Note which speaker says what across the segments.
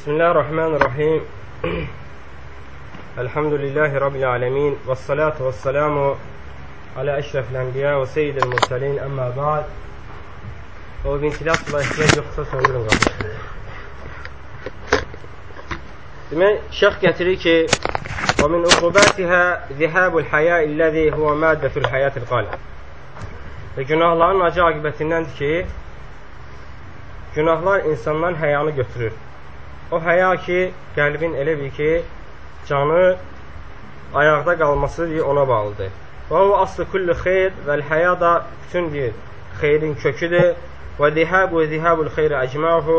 Speaker 1: بسم الله الرحمن الرحيم. الحمد لله رب العالمين والصلاة والسلام على أشرف الأنبياء وسيد المرسلين أما بعد. هو بنت لا تبا إحتياج من ونجرم قبل دمين شيخ كاتريكي ومن أقوباتها ذهاب الحياء الذي هو مادة في الحياة القالب. Günahların acı aqibətindəndir ki, günahlar insandan həyanı götürür. O həya ki, qəlbin elə bil ki, canı ayaqda qalması ona bağlıdır. Və o aslı kullu xeyr və həya da bütün bir xeyrin köküdür. Və zihabu zihabul xeyri əcmahu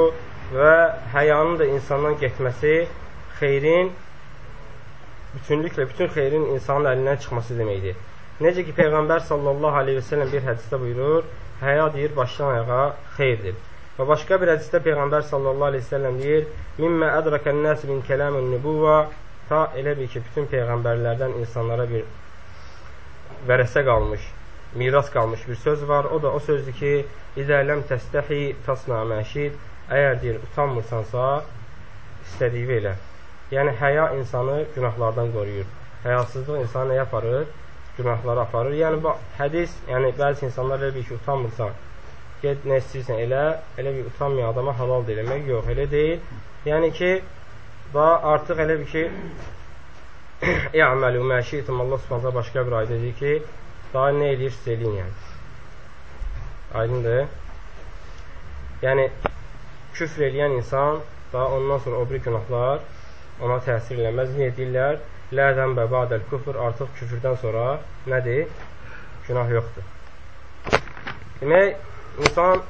Speaker 1: və həyanın da insandan getməsi xeyrin bütünlüklə bütün xeyrin insanın əlindən çıxması deməkdir. Necə ki Peyğəmbər sallallahu aleyhi və səlləm bir hədisdə buyurur, həya deyir başdan ayağa xeyirdir. Və başqa bir hədisdə Peyğəmbər sallallahu aleyhi və səlləm deyir, Mimmə ədrəkən nəs min kələmin nübuvva ta elə bir ki, bütün peyğəmbərlərdən insanlara bir vərəsə qalmış, miras qalmış bir söz var. O da o sözdür ki, İzələm təstəhi tasna məşid Əgər deyir, utanmırsansa, istədiyi elə. Yəni, həya insanı günahlardan qoruyur. Həyasızlıq insanı nəyə aparır? Günahlara aparır. Yəni, bu hədis, yəni bəzi insanlar elə bir ki, utanmırsan, get nə istəyirsən elə, elə bir utanmayan adama halal demək yox, elə deyil. Yəni ki, da artıq elə bir ki, İ'məlu məşitum Allah Subhanahu başqa bir ayda deyir ki, daha nə edirsə eləyin yəni. Aydındır. Yəni, küfr eləyən insan daha ondan sonra o bir günahlar ona təsir eləməz. Niyə deyirlər? Lə zəmbə badəl küfr artıq küfrdən sonra nədir? Günah yoxdur. Demək, insan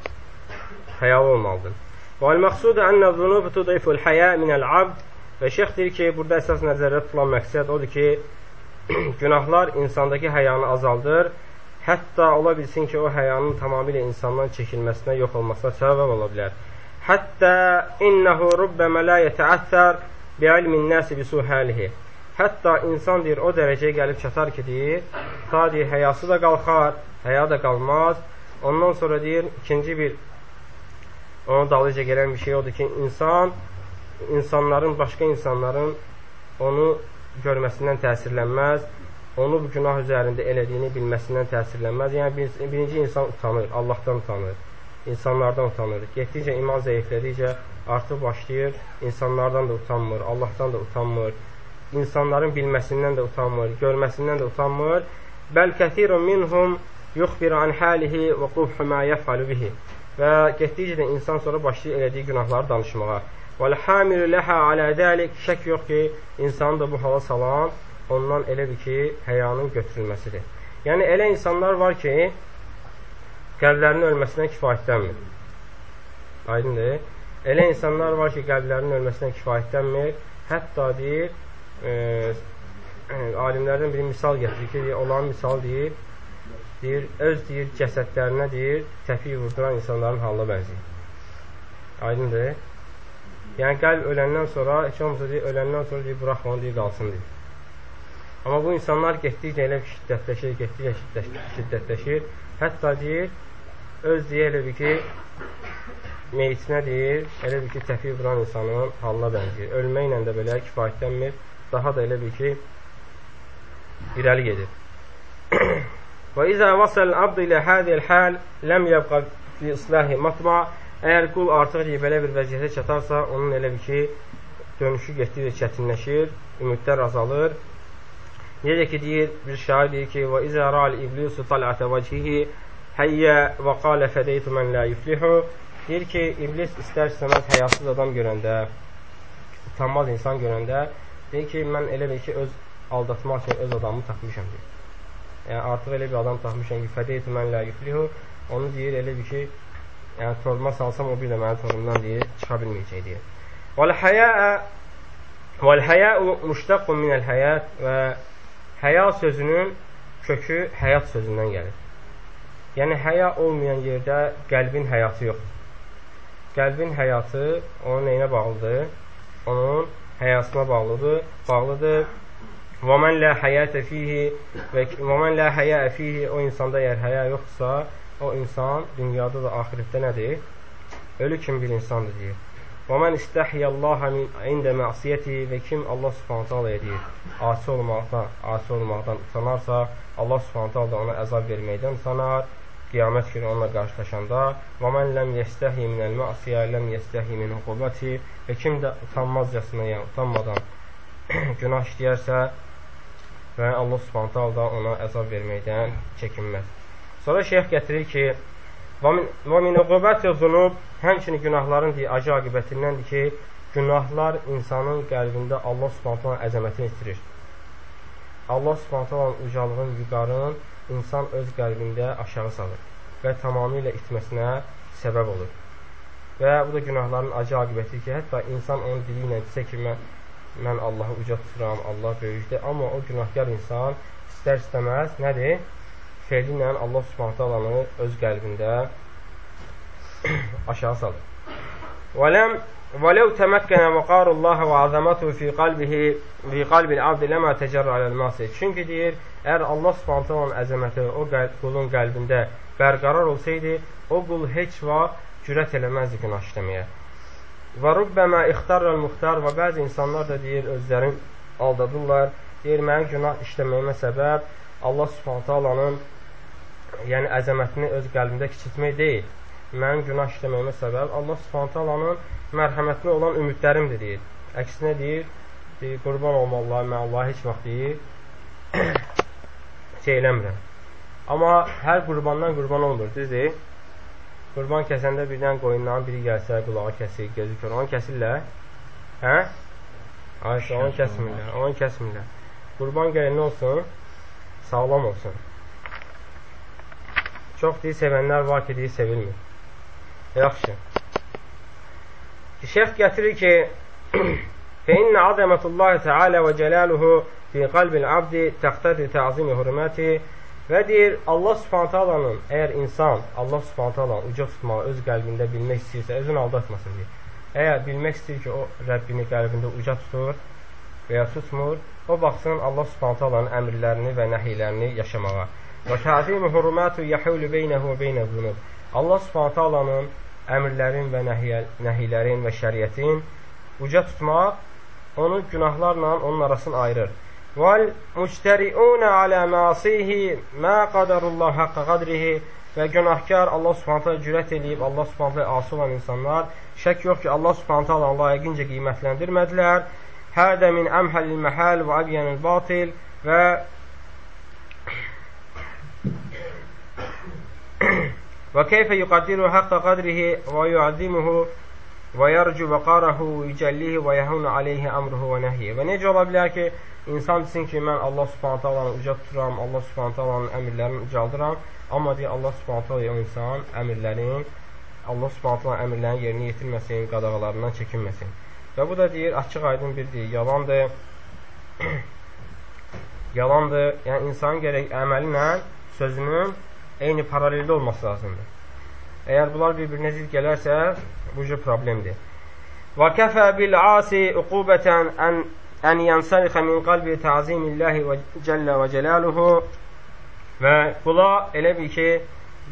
Speaker 1: həyalı olmalıdır. Və məqsudu ənə zunub tudiful həyə minəl abd və şeyx deyir ki, burada əsas nəzərdə tutulan məqsəd odur ki, günahlar insandakı həyanı azaldır Hətta ola bilsin ki, o həyanın tamamilə insandan çəkilməsinə, yox olmasına səbəb ola bilər. Hətta innehu rubbama la yetəəssər bi ilmin nasi bi suhalihi. Hətta insan deyir, o dərəcəyə gəlib çatar ki, deyir, ta deyir, həyası da qalxar, həya da qalmaz. Ondan sonra deyir, ikinci bir ona dalıca gələn bir şey odur ki, insan insanların, başqa insanların onu görməsindən təsirlənməz onu bu günah üzərində elədiyini bilməsindən təsirlənməz. Yəni bir, birinci insan utanır, Allahdan utanır, insanlardan utanır. Getdikcə iman zəiflədikcə artıq başlayır, insanlardan da utanmır, Allahdan da utanmır, insanların bilməsindən də utanmır, görməsindən də utanmır. Bəl kəthirun minhum yuxbiru an halihi və qubhu ma yef'alu bihi. Və getdikcə də insan sonra başlayır elədiyi günahları danışmağa. Və hamilu laha ala zalik şək yox ki, insanı da bu hala salan ondan elə bir ki, həyanın götürülməsidir. Yəni, elə insanlar var ki, qəlblərinin ölməsinə kifayətlənmir. Aydındır. Elə insanlar var ki, qəlblərinin ölməsinə kifayətlənmir. Hətta deyir, e, alimlərdən biri misal gətirir ki, onların misal deyir, deyir, öz deyir, cəsədlərinə deyir, təfi vurduran insanların halına bənzəyir. Aydındır. Yəni, qəlb öləndən sonra, heç olmasa deyir, öləndən sonra deyir, buraxma onu deyir, qalsın deyir. Amma bu insanlar getdikcə elə şiddətləşir, getdikcə şiddətləşir. Hətta deyir, öz deyir elə bir ki, meyitinə deyir, elə bir ki, təfi vuran insanın halına bənzəyir. Ölməklə də belə kifayətlənmir, daha da elə bir ki, irəli gedir. Və izə vasəl abd ilə hədiyəl həl ləm yəbqa fi islahi matma Əgər qul artıq belə bir vəziyyətə çatarsa, onun elə bir ki, dönüşü getdikcə çətinləşir, ümidlər azalır Necə ki, deyir, bir şair deyir ki, və izə rəal iblisu talətə vəcihi həyyə və qalə fədeytu mən lə yuflihu Deyir ki, iblis istər-istəməz həyasız adam görəndə, utanmaz insan görəndə, deyir ki, mən elə bir ki, öz aldatmaq üçün öz adamımı tapmışam, deyir. Yəni, artıq elə bir adam tapmışam ki, fədeytu mən lə yuflihu Onu deyir, elə bir ki, yəni, toruma salsam, o bir də mənim torumdan deyir, çıxa bilməyəcək, deyir. Vəl-həyəə Vəl-həyəu müştəqqun minəl həyət və Həya sözünün kökü həyat sözündən gəlir. Yəni, həya olmayan yerdə qəlbin həyatı yoxdur. Qəlbin həyatı onun neyinə bağlıdır? Onun həyasına bağlıdır. Bağlıdır. Və mən lə həyətə fihi və mən lə həyə fihi o insanda əgər həya yoxdursa, o insan dünyada da axirətdə nədir? Ölü kimi bir insandır deyir. Və mən istəhiyallaha min ində məsiyyəti və kim Allah Subhanahu taala deyir, asi olmaqdan, asi olmaqdan utanarsa, Allah Subhanahu taala ona əzab verməkdən utanar. Qiyamət günü onunla qarşılaşanda və mən ləm yəstəhi minəl məsiyə ləm yəstəhi min uqubəti və kim də utanmazcasına, yəni utanmadan günah işləyərsə və Allah Subhanahu taala da ona əzab verməkdən çəkinməz. Sonra şeyx gətirir ki, Və min uqubəti zunub həmçinin günahların deyə acı aqibətindəndir ki, günahlar insanın qəlbində Allah Subhanahu əzəmətini itirir. Allah Subhanahu ucalığın, vüqarın insan öz qəlbində aşağı salır və tamamilə itməsinə səbəb olur. Və bu da günahların acı aqibətidir ki, hətta insan onun dili ilə desə ki, mən, mən Allahı uca tuturam, Allah böyükdür, amma o günahkar insan istər-istəməz nədir? fe'li ilə Allah Subhanahu taalanı öz qəlbində aşağı salır. وَلَمْ وَلَوْ تَمَكَّنَ وَقَارُ اللّٰهَ وَعَظَمَتُهُ فِي قَلْبِهِ فِي قَلْبِ الْعَبْدِ لَمَا تَجَرَّ عَلَى الْمَاسِ Çünki deyir, əgər Allah Subhanahu taalanın əzəməti o qulun qəlbində bərqərar olsaydı, o qul heç vaxt cürət eləməzdi günah işləməyə. Və rubbəmə ixtarral muxtar və bəzi insanlar da deyir, özlərin aldadırlar, deyir, mənim günah işləməyimə səbəb Allah Subhanahu taalanın yəni əzəmətini öz qəlbində kiçiltmək deyil. Mənim günah işləməyimə səbəb Allah Subhanahu taalanın mərhəmətinə olan ümidlərimdir deyir. Əksinə deyir, deyir qurban olma Allah, mən Allah heç vaxt deyir şey eləmirəm. Amma hər qurbandan qurban olmur, düzdür? Qurban kəsəndə birdən qoyundan biri gəlsə, qulağı kəsir, gözü kör, onu kəsirlər. Hə? Ayşə, onu kəsmirlər, onu kəsmirlər. Qurban gəlin olsun, sağlam olsun. Çox deyir, sevənlər var ki, deyir, sevilmir. Yaxşı. Şeyx gətirir ki, فإن عظمة الله Teala və cəlaluhu fi qalbil abdi təxtədi təzimi hürməti və deyir, Allah subhanət alanın, əgər insan Allah subhanət alanın uca tutmağı öz qəlbində bilmək istəyirsə, özünü aldatmasın deyir. Əgər bilmək istəyir ki, o Rəbbini qəlbində uca tutur və ya tutmur, o baxsın Allah subhanət alanın əmrlərini və nəhiylərini yaşamağa. Və təzimu hurumatu yəhulu beynəhu və beynə zunub. Allah Subhanahu taalanın əmrlərin və nəhiylərin və şəriətin uca tutmaq onu günahlarla onun arasını ayırır. Vel müştəriun alə masihi ma qadarullah haqqa qadrihi və günahkar Allah Subhanahu cürət eləyib Allah Subhanahu asi olan insanlar şək yox ki, Allah Subhanahu layiqincə qiymətləndirmədilər. Hədə min əmhəlil məhəl və əbyanil batil və وكيف يقدر حق قدره və yarcu vəqarahu yücəllihi və yəhun aleyhi əmruhu və nəhyi. Və necə ola bilər ki, insan desin ki, mən Allah subhanətə alanı uca tuturam, Allah subhanətə alanın əmirlərini ucaldıram, amma deyə Allah subhanətə alanı insan əmirlərin, Allah subhanətə alanı əmirlərin yerini yetirməsin, qadağalarından çəkinməsin. Və bu da deyir, açıq aydın bir deyir, yalandır, yalandır, yəni insan gərək əməlinlə sözünün eyni paraleldə olması lazımdır. Əgər bunlar bir-birinə zid gələrsə, bu cür problemdir. Və kəfə bil asi uqubətən ən ən yansarixə min qalbi ta'zimillahi və cəllə və cəlaluhu və qula elə bil ki,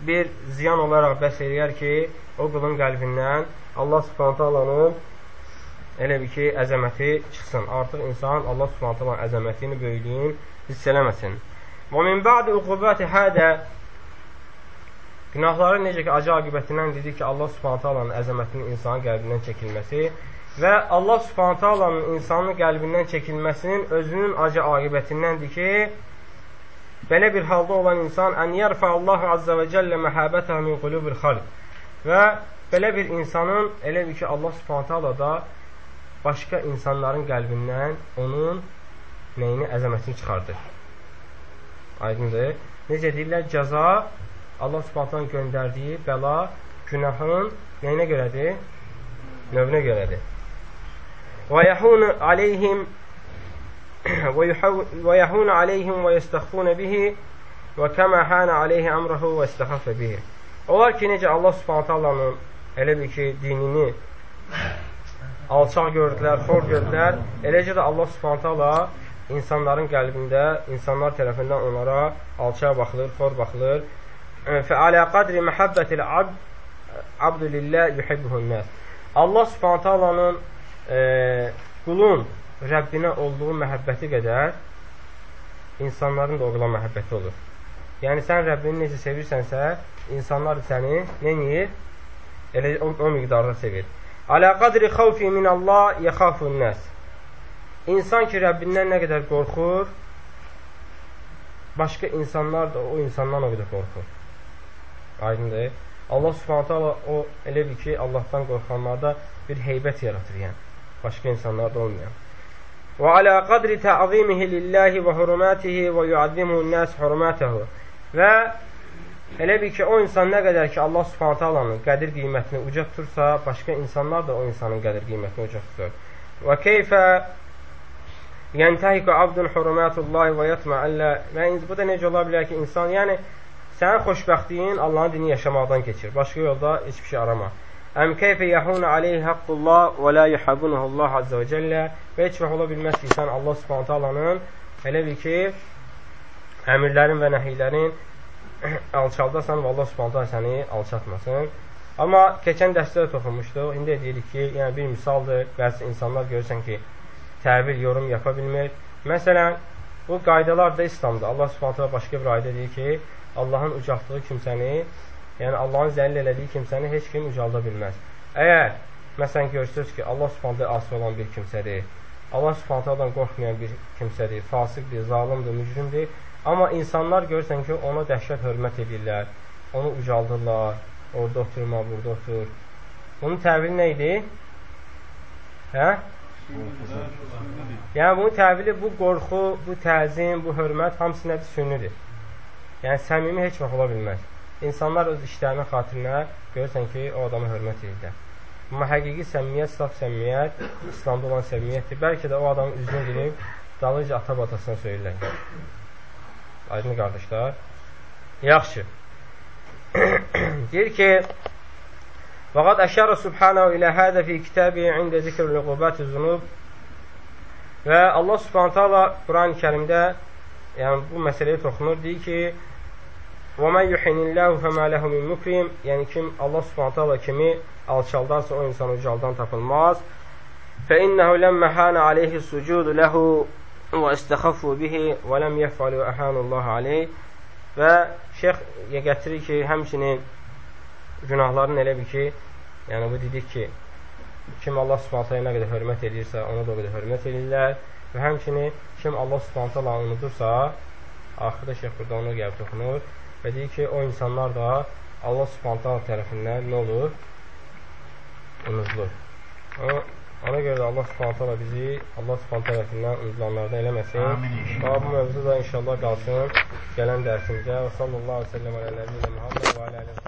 Speaker 1: bir ziyan olaraq bəs eləyər ki, o qulun qəlbindən Allah subhanətəlanın elə bil ki, əzəməti çıxsın. Artıq insan Allah subhanətəlanın əzəmətini, böyüklüyünü hiss eləməsin. Və min ba'di uqubəti hədə Günahların necə ki, acı aqibətindən dedik ki, Allah subhanətə alanın əzəmətinin insanın qəlbindən çəkilməsi və Allah subhanətə alanın insanın qəlbindən çəkilməsinin özünün acı aqibətindəndir ki, belə bir halda olan insan ən yərfə Allahu azza və cəllə məhabətə min qulubil xalq və belə bir insanın elə bir ki, Allah subhanətə ala da başqa insanların qəlbindən onun neyini, əzəmətini çıxardır. Aydındır. Necə deyirlər? Cəza Allah Subhanahu göndərdiyi bəla günahın nəyinə görədir? Növünə görədir. Və yəhun aleyhim və yəhun aleyhim və yəstəxfun bihi və kəmə hənə aleyhi əmrəhu və istəxafə bihi. Onlar ki, necə Allah Allah'ın elə bir ki, dinini alçaq gördülər, xor gördülər, eləcə də Allah Subhanahu Allah insanların qəlbində, insanlar tərəfindən onlara alçaq baxılır, xor baxılır Fəalə qadri məhəbbətil abd abdu lillah yuhibbuhun nas. Allah Subhanahu taalanın e, qulun Rəbbinə olduğu məhəbbəti qədər insanların da o qula məhəbbəti olur. Yəni sən Rəbbini necə sevirsənsə, insanlar səni nə edir? Elə o, o miqdarda sevir. Alə qadri xavfi min Allah yaxafun nəs. İnsan ki, Rəbbindən nə qədər qorxur, başqa insanlar da o insandan o qədər qorxur. Aydındır. Allah subhanətə Allah o elə bir ki, Allahdan qorxanlarda bir heybət yaratır, yəni. Başqa insanlarda olmayan. Və alə qadri tə'zimihi lillahi və hurumatihi və yu'azzimuhu n-nas hurumatahu. Və elə bir ki, o insan nə qədər ki, Allah Subhanahu taalanın qədir qiymətini uca tutursa, başqa insanlar da o insanın qədir qiymətini uca tutur. Və keyfə yəntahiku abdun hurumatullahi və yatma əllə və bu da necə ola bilər ki, insan, yəni sənin xoşbəxtliyin Allahın dini yaşamaqdan keçir. Başqa yolda heç bir şey arama. Əm keyfə yəhun aleyhi haqqullah və la yuhabbunuhu Allah azza və cəllə və heç vaxt ola bilməz ki, sən Allah Subhanahu taalanın elə bir ki, əmirlərin və nəhiylərin alçaldasan və Allah Subhanahu taala səni alçatmasın. Amma keçən dərsdə də toxunmuşduq. İndi deyirik ki, yəni bir misaldır. Bəzi insanlar görürsən ki, təvil, yorum yapa bilmir. Məsələn, bu qaydalar da İslamda. Allah Subhanahu taala başqa bir ayədə deyir ki, Allahın ucaltdığı kimsəni Yəni Allahın zəlil elədiyi kimsəni heç kim ucalda bilməz. Əgər məsələn görsünüz ki, Allah Subhanahu asi olan bir kimsədir, Allah Subhanahu qorxmayan bir kimsədir, fasiqdir, zalimdir, mücrimdir, amma insanlar görsən ki, ona dəhşət hörmət edirlər, onu ucaldırlar, orada oturma, burada otur. Bunun təvili nə idi? Hə? Yəni bunun təvili bu qorxu, bu təzim, bu hörmət hamısı nədir? Sünnidir. Yəni səmimi heç vaxt ola bilməz. İnsanlar öz işlərinin xatirinə görürsən ki, o adamı hörmət edirlər. Amma həqiqi səmimiyyət, saf səmimiyyət İslamda olan səmimiyyətdir. Bəlkə də o adamın üzünə girib dalınca ata-batasına söyürlər. Aydın qardaşlar. Yaxşı. Deyir ki, وقد أشار سبحانه إلى هذا في كتابه عند ذكر العقوبات الذنوب və Allah Subhanahu taala Quran-ı Kərimdə yəni bu məsələyə toxunur deyir ki, Və mən yuhinilləhu fəmə ləhu min mukrim Yəni kim Allah subhanətə Allah kimi alçaldarsa o insan ucaldan tapılmaz. Ləmmə hənə aleyhi sucudu ləhu və istəxafu bihi və ləm yəfəlu əhənullah aleyh və şeyx gətirir ki, həmçinin günahların elə bir ki, yəni bu dedik ki, kim Allah subhanətə nə qədər hörmət edirsə, ona da o qədər hörmət edirlər və həmçinin kim Allah subhanətə unudursa, axırda şeyx burada onu gəlib toxunur və deyir ki, o insanlar da Allah subhanətə tərəfindən nə olur? Unudulur. Ona, ona görə də Allah subhanətə bizi Allah subhanətə tərəfindən unudulanlardan eləməsin. Və bu mövzu da inşallah qalsın gələn dərsimizə. Və sallallahu aleyhi və səlləm alə nəbiyylə Muhammed və alə